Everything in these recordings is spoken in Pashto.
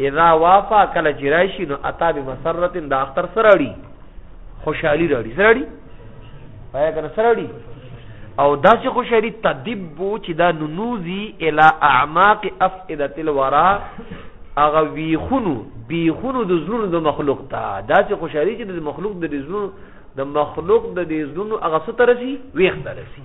اذا وافا کله چې راشي نو اتا به مسرت د اختر سره اړي خوشحالي راړي سره اړي پایا کنه سره اړي او داسې خوشحالي تدب چې دا ننوزي الى اعماق افئده الورا هغه ویخونو بیخونو د زړونو د مخلوق ته داسې خوشحالي چې د مخلوق د زړونو د مخلوق د زړونو هغه سترسي ویخ درسي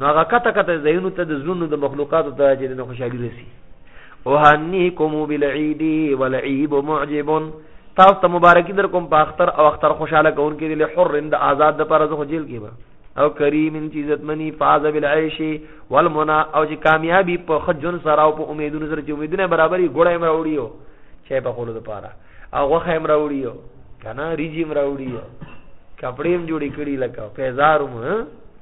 نو هغه کته کته زینو ته د زړونو د مخلوقاتو ته چې د خوشحالي رسی اهنیکم بالعید والعیب معجب تاسو ته مبارکي در کوم په اختر او اختر خوشاله کون کې د حر د آزاد د پر ځخ جیل کې به او کریم ان چیزت منی فاز بالعیش والمنا او چې کامیابی په خجن سره او په امیدونو سره چې امیدونه برابرې ګړې مې راوړیو چې په خولو د پاره او غوخه مې راوړیو کنه ریجی مې راوړیو کپڑے هم جوړې کړي لکه پیزار هم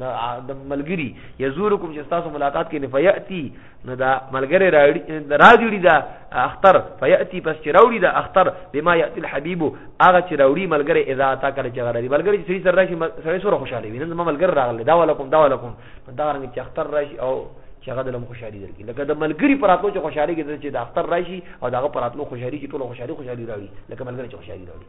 دا د ملګری یزورکم چې تاسو ملاقات کې نه فیاتی نو دا ملګری راځي دا اختر فیاتی پس چې راوړي دا اختر بما یاتی الحبیب هغه چې راوړي ملګری اذا تا کړ چې غره دی ملګری چې سړي سره راشي سړي سره خوشاله وي نن ما ملګری راغلی دا ولکم دا ولکم دا رنګ چې اختر راشي او چې هغه د لم خوشحالي درکې لکه د ملګری پراتلو چې خوشحالي کې چې د اختر راشي او دغه پراتلو خوشحالي چې ټول خوشحالي خوشحالي راوړي لکه ملګری چې خوشحالي راوړي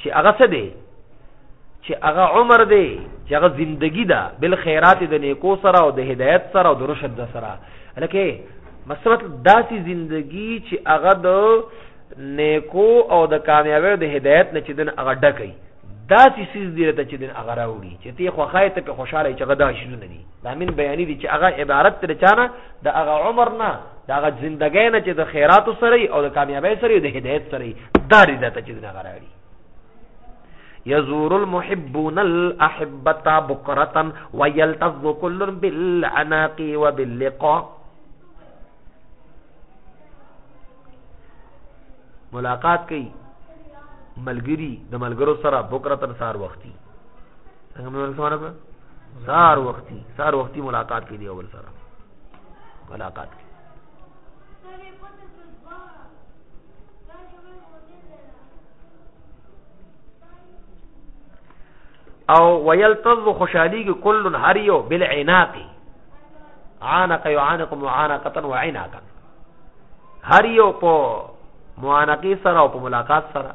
چې هغه څه دی چې هغه عمر دی چې هغه زندگی ده بل خیرات د نیکو سره او د هدایت سره او د رشد د سره لکه مسرت داسې زندگی چې هغه د نیکو او د کامیابی د هدایت نه چې دن هغه ډکې داسې سیز دی ته چې دن هغه راوړي چې تی خوخای ته په خوشاله چې هغه دا شنو نه دي دا من بیانی دی چې هغه عبارت تر چانه د هغه عمر نه د هغه ژوندګۍ نه چې د خیراتو سره او د کامیابی سره د هدایت سره دا دی دا چې نه غراړي يزور المحبون الاحبه بكره ويلتف كل بالعناق وباللقاء ملاقات کوي ملګری د ملګرو سره بکره تر سار وختي څنګه مې سره کړ سار وختي سار وختي ملاقات کې دی اول سره ملاقات کې او ويلتظ خوشالي كل هر يو بالعناق عانق يعانق معانقه وعناقا هر یو په معانقه سره او په ملاقات سره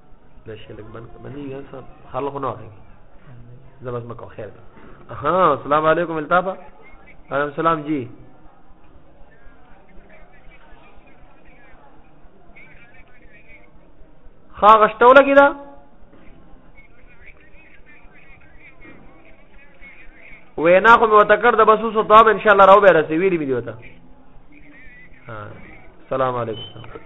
دا شي لګ بند باندې یو څه خلق نه وایي زبس مکو خیر ده ها السلام علیکم التاف وعلیکم السلام جی خا غشتو لګی دا وینا خو مې وته کړ د بسو سو طاب ان شاء الله راو به رسې ویلې مې دی وته ها السلام علیکم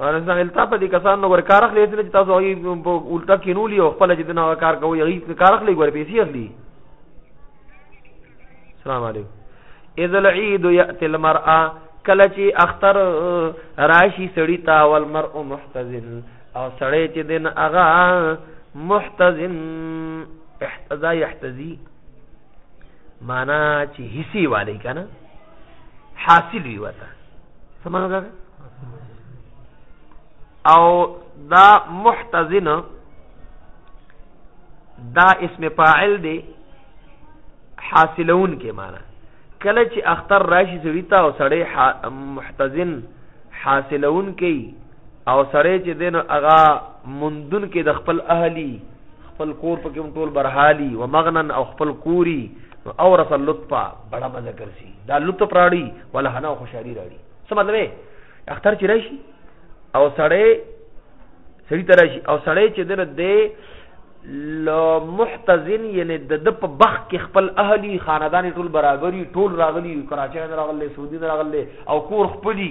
ارزه التا په دې کسان نو ورکار اخلي چې تاسو هغه الټا کینولي او خپل چې دغه کار کوي هغه کار اخلي ور پیسې اخلي السلام علیکم اذ العيد ياتي المرأه کله چې اختر راشي سړی تا ول مرء محتزن او سړی چې دین اغا محتزن احتزا يحتزي معنا چې حصي والی کنه حاصل وي وته سمانه ده او دا محتزن دا اسم فاعل دی حاصلون کې معنا کله چې اختر راشي سړی ته او سړی محتزن حاصلون کوي او سړی چې دین هغه مندون کې د خپل اهلی خپل کور پکې هم ټول برحالي و مغنن او خپل کوري نو اورث اللطفه بڑا مزه ګرځي دا لطف راړي ولا حنا خوشحالي راړي څه مطلب دی اختر چې راشي او سړی سړی ته راشي او سړی چې دنه دی محتزن یعنی د د په بخ کې خپل اهلی خاندان ټول برابرۍ ټول راغلي کراچۍ راغلي سعودي راغلي او کور خپلي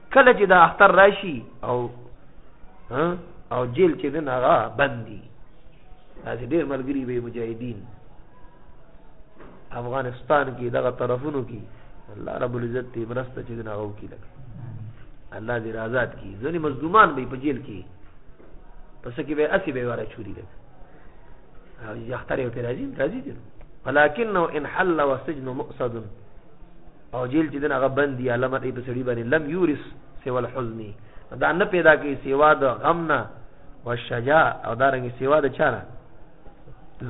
کله چې دا اختر راشي او او جیل چې دن هغه بندي داسې ډېر ملګري به مجاهدین افغانستان کې دغه طرفونو کې الله رب العزت دې مرسته چې دن هغه وکړي لکه الله دې آزاد کړي ځینې مظلومان به په جیل کې پس کې به اسی به واره چوری لګي او یختر یو پر راځي راځي دي ولكنه ان حل وسجن مؤسد او جیل چې دنه هغه بند یا لمر ای په سړی باندې لم یورث سوى الحزن دا نه پیدا کوي سوا د غم نه او شجاع او دا رنګ سوا د چانه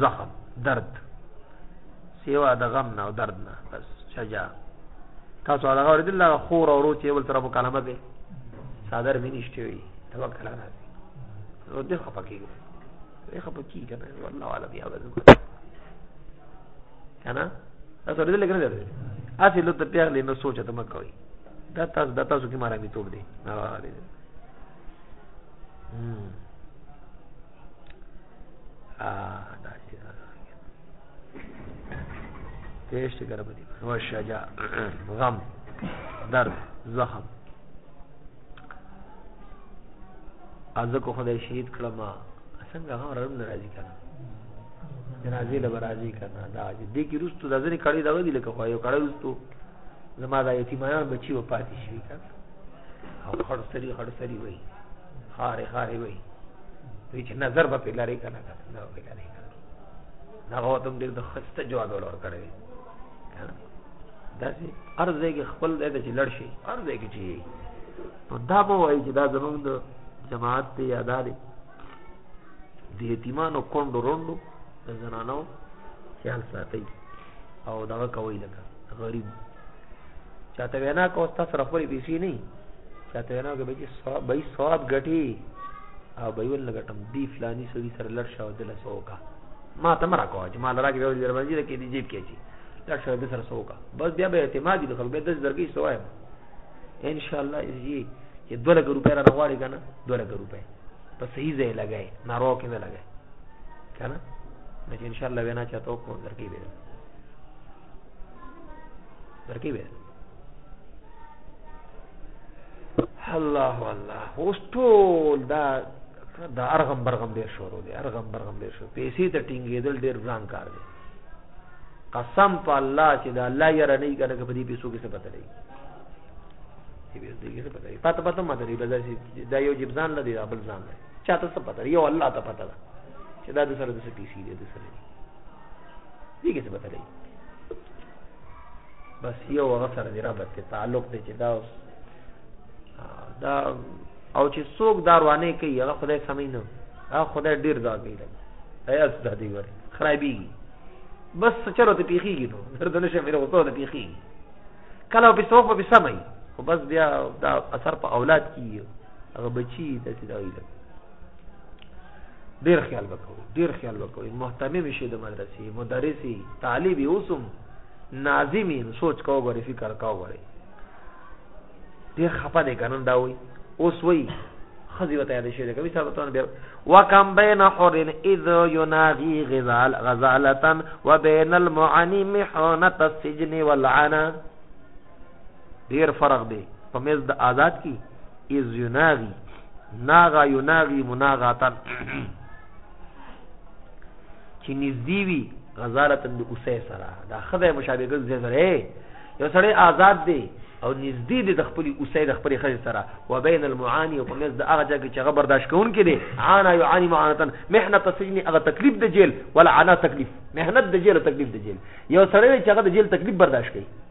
زخم درد سوا د غم نه او درد نه بس شجاع تاسو هغه ورته الله خور او روته ول تر مکالمه به صادر مې نشته وي توکل نه نو دې خپکیږي دې خپکیږي کنه والله عالم یا بزم کنه تاسو دې لګره درته اسی لته پیغلې نو سوچ ته مکوي دا تاسو دا تاسو کې مارامي توب دي نه واره تیشت گربنی و شجاع غم درد زخم ازه کو خدای شهید کړم څنګه هغه رم ناراضي کنه جنازې له برازي کنه دا دې کې روستو د ځنې کړي دا ودی لکه خو یو کړي روستو زما دا یتیمانان بچي و پاتې شي کنه او خړ سری خړ سری وای خارې خارې وای دوی چې نظر به پیلاري کنه کنه نو پیلاري کنه دا هو تم ډېر د خسته جواب ورکړي داسې هر ځای کې خپل ځای ته چې لړ شي هر ځای کې چې نو دا مو وایي چې دا زمونږ د جماعت دی یا دا دی د یتیمانو کونډو رونډو د زنانو خیال ساتي او دغه کوي لکه غریب چاته وینا کو تاسو سره خپل پیسې نه چاته وینا کو به چې ثواب به ثواب غټي او به ول غټم دی فلانی سړي سره لړ شاو دل سوکا ما ته مرا کوه چې ما لرا کې ویل دربندې ده کې دې جیب کې چی لړ شوی د سره سوکا بس بیا به اعتماد د خلک به د درګې سوایم ان شاء الله یی چې 2 لک روپیا را غواړي کنه 2 لک روپیا په صحیح ځای لګای نارو کې نه لګای کنه نو چې ان شاء الله وینا چاته وکړو درکې به درکې به الله الله اوس ټول دا دا ارغم برغم ډیر شروع دی ارغم برغم ډیر شروع پیسې ته ټینګېدل ډیر ګران کار دی قسم په الله چې دا الله یې را نه کنه په دې پیسو کې څه پته لري دې دې کې څه پته لري پته پته ماته لري بل دا یو جیب ځان لري بل ځان لري چاته څه پته یو الله ته پته ده چې دا د سره د څه پیسې دي د سره دیګه څه پته لګي بس یو هغه سره دی رابط ته تعلق دی چې دا اوس دا او چې څوک دا روانه کوي هغه خدای سمې نه هغه خدای ډیر دا کوي دا ایاس د دې وره خرابي بس چلو ته پیخیږي نو درد نشه مې غوته ته پیخیږي کله په څوک په سمې خو بس بیا دا اثر په اولاد کیږي هغه بچي د دې دا ویل ډیر خیال وکړئ ډیر خیال وکړئ محتمم شي د مدرسې مدرسي طالب اوسم ناظمي سوچ کو غوري فکر کو غوري ډیر خپه دي کنن دا وي اوس وي خزي وته یاد شي دا کوي صاحب ته بیا وکم بین حر اذ يناغي غزال غزاله وبين المعاني محنه السجن والعنا ډیر فرق دی په مز د آزاد کی از یناغی ناغا یناغی مناغاتن چې نږدې وي غزالتن د اوسه سره دا خدای مشابه ګل زې سره یو سړی آزاد دی او نږدې دی د خپل اوسه د خپل خځې سره و بین المعانی او په مز د هغه ځای چې هغه برداشت کوون کې دی عانا یعانی معانتن محنت السجن هغه تکلیف د جیل ولا عنا تکلیف محنت د جیل او تکلیف د جیل یو سړی چې هغه د جیل تکلیف برداشت کوي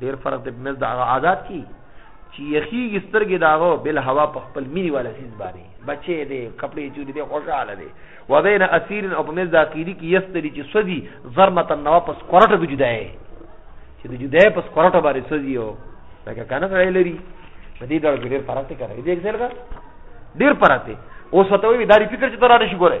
ډیر فرق دی مز د هغه عادت کی چې یخیږي سترګې داغو بل هوا په خپل مینی والا سیز باندې بچې دی کپڑے چوری دی خوشاله دی و بین اسیر او په مز د عقیدی کې یستری چې سوځي زرمت نو پس کورټه د جدای چې د جدای پس کورټه باندې سوځي او لکه کنه سره لري په دې ډول ډیر فرق دی کړی دې څه لګا ډیر فرق دی اوس وته وی داری فکر چې تر اړه شي ګوره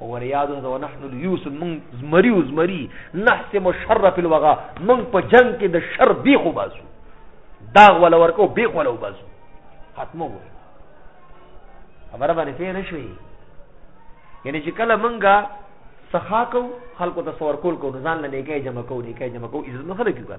وریاض و نحن اليوس من زمری و زمری نحسم الشر في الوغا من په جنگ کې د شر بی خو باسو داغ ولا ورکو بی خو ولا باسو ختمو وو خبره باندې پې نه شوي یعنی چې کله منګه سخا کو خلکو ته سور کول کو ځان لنه کې جمع کو نه کې جمع کو عزت نه خلک کیږي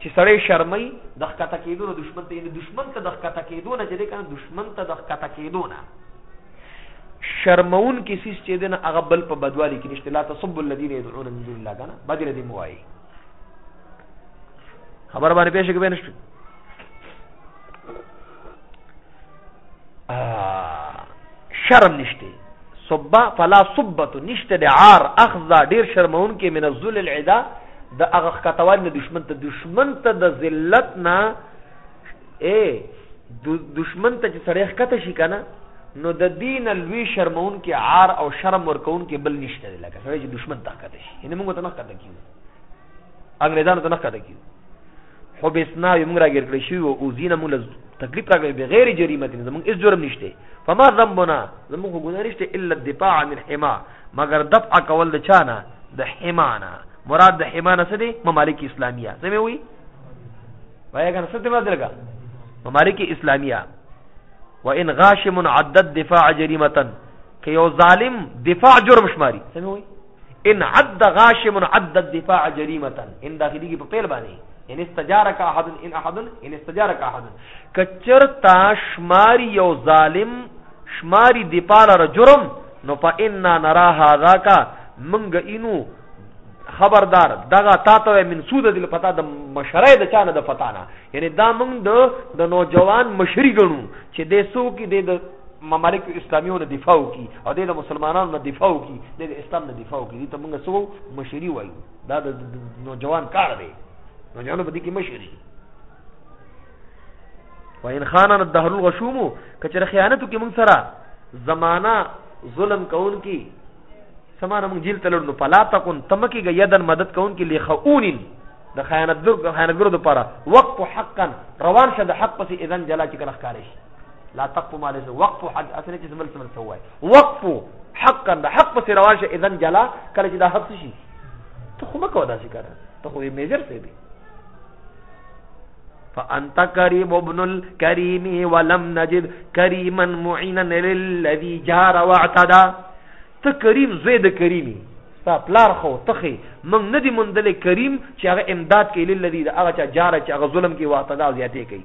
چې سړی شرموي د ښکته کېدو نه دښمن ته، یعنې دښمن ته د ښکته کېدو نه چې دی که نه، دښمن ته د ښکته کېدو نه شرموونکی څیز چې دی نه هغه بل په بدوالي کې نشته، لا تصبوا الذین یدعون من دون الله که نه بدې ردې مه وایي. خبره باندې پوه شوې که پوه نه شوې؟ شرم نشته صبا فلا صبت نشته د عار اخذا ډیر شرمون کې من الذل العدا د هغه خطوال نه دشمن ته دشمن ته د ذلت نه اے دشمن ته چې سړی ښکته شي کنه نو د دین لوی شرمون کې عار او شرم ورکون کې بل نشته لکه سړی چې دشمن ته ښکته شي یعنی موږ ته نه ښکته کیږي انګريزانو ته نه کته کیو خو بسنا یې موږ راګر کړی شو او زینه موږ تکلیف راغلی بغیر جریمه تین زموږ هیڅ جرم نشته فما ذنبنا زموږ خو ګناه نشته الا الدفاع عن الحما مگر دفع کول د چانه د حمانا مراد د حمانا څه دی ممالک اسلامیه څه مې وی وایي کنه څه دی مراد لګا ممالک اسلامیه وان غاشم عدد دفاع جریمه که یو ظالم دفاع جرم شماري څه مې وی ان عد غاشم عد الدفاع جريمه ان داخلي کې په پیل باندې ان استجارك احد ان احد ان استجارك احد کچرتا شمار یو ظالم شمار دی پالر جرم نو فإنا نرى هذا کا منګ اینو خبردار دغه تاته من سود دل پتا د مشره د چانه د فتانه یعنی دا موږ د د نوجوان مشری ګنو چې د سو کې د ممالک اسلامیو نه دفاع وکړي او د مسلمانانو نه دفاع وکړي د اسلام نه دفاع وکړي دې ته موږ څه وایو مشري وایو دا د نوجوان کار دی نوجوانو په دې کې مشري وان خاننا الدهر الغشوم کچره خیانت کې موږ سره زمانہ ظلم کون کی سمانه موږ جیل تلل نو پلا تکون تمکی گئی یدن مدد کون کی لخون د خیانت ګر خیانت ګر د پاره وقت حقا روان شه د حق پسې اذن جلا چې کله ښکارې شي لا تقف ما ليس وقف حد اسنه چې سمل سمل سوای وقف حقا د حق په روان شه اذن جلا کله چې دا حق شي ته خو مکو دا ذکر ته خو میجر سي دي فانت کریم ابن الکریم ولم نجد کریما معینا للذي جار واعتدى ته کریم زوی د کریمی ستا پلار خو تخی من ندی مندل کریم چې هغه امداد کوي للذي هغه چا جار چې هغه ظلم کوي واعتدى زیاتې کوي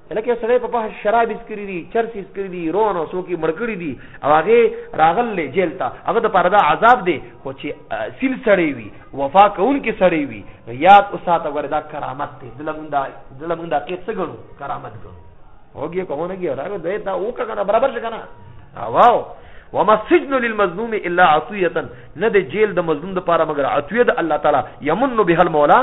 لکه سړی په فحش شراب اسکری دي چرس اسکری دي رون او سوکي مړکړي دي او هغه راغل جیل ته هغه د پردا عذاب دی خو چې سیل سړی وي وفا کون کې سړی وي یاد اوساته وردا کرامت دی دلموندا دلموندا کې څه ګڼو کرامت ګڼو هوګي کومه نه ګیو راغله دوی ته او کنه برابر شي کنه واو وما سجن للمظلوم الا عطيه نه د جیل د مظلوم د پاره مگر عطيه د الله تعالی یمن به المولا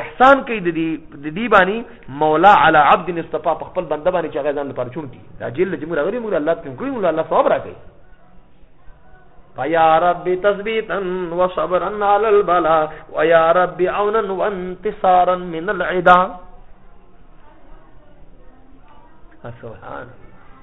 احسان کوي د دې د دې باندې مولا علی عبد مصطفی په خپل بنده باندې چې هغه ځان لپاره چون کی دا جیل چې موږ راغلي موږ الله ته کوي موږ الله ثواب راکړي فيا رب تثبيتا وصبرا على البلاء ويا رب عونا وانتصارا من العدا سبحان الله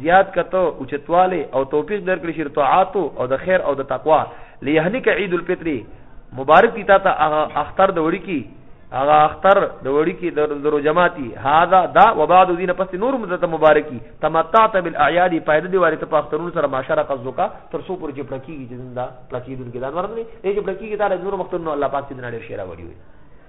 زیات کته، اوچتوالی او توفیق درکړي شي د طاعاتو او د خیر او د تقوا لیهنیک عید الفطر مبارک دي تا ته هغه اختر د وړکی هغه اختر د وړکی د درو جماعتي هاذا دا وبعد دین پس نور مزته مبارکي تمتعت بالاعیاد پایده دی وارث په اخترونو سره معاشره قزوکا تر سو پر چې پړکیږي چې زنده پړکیدونکو دان ورنه دي چې پړکیږي دا د نور مختونو الله پاک دې نړۍ شیرا وړي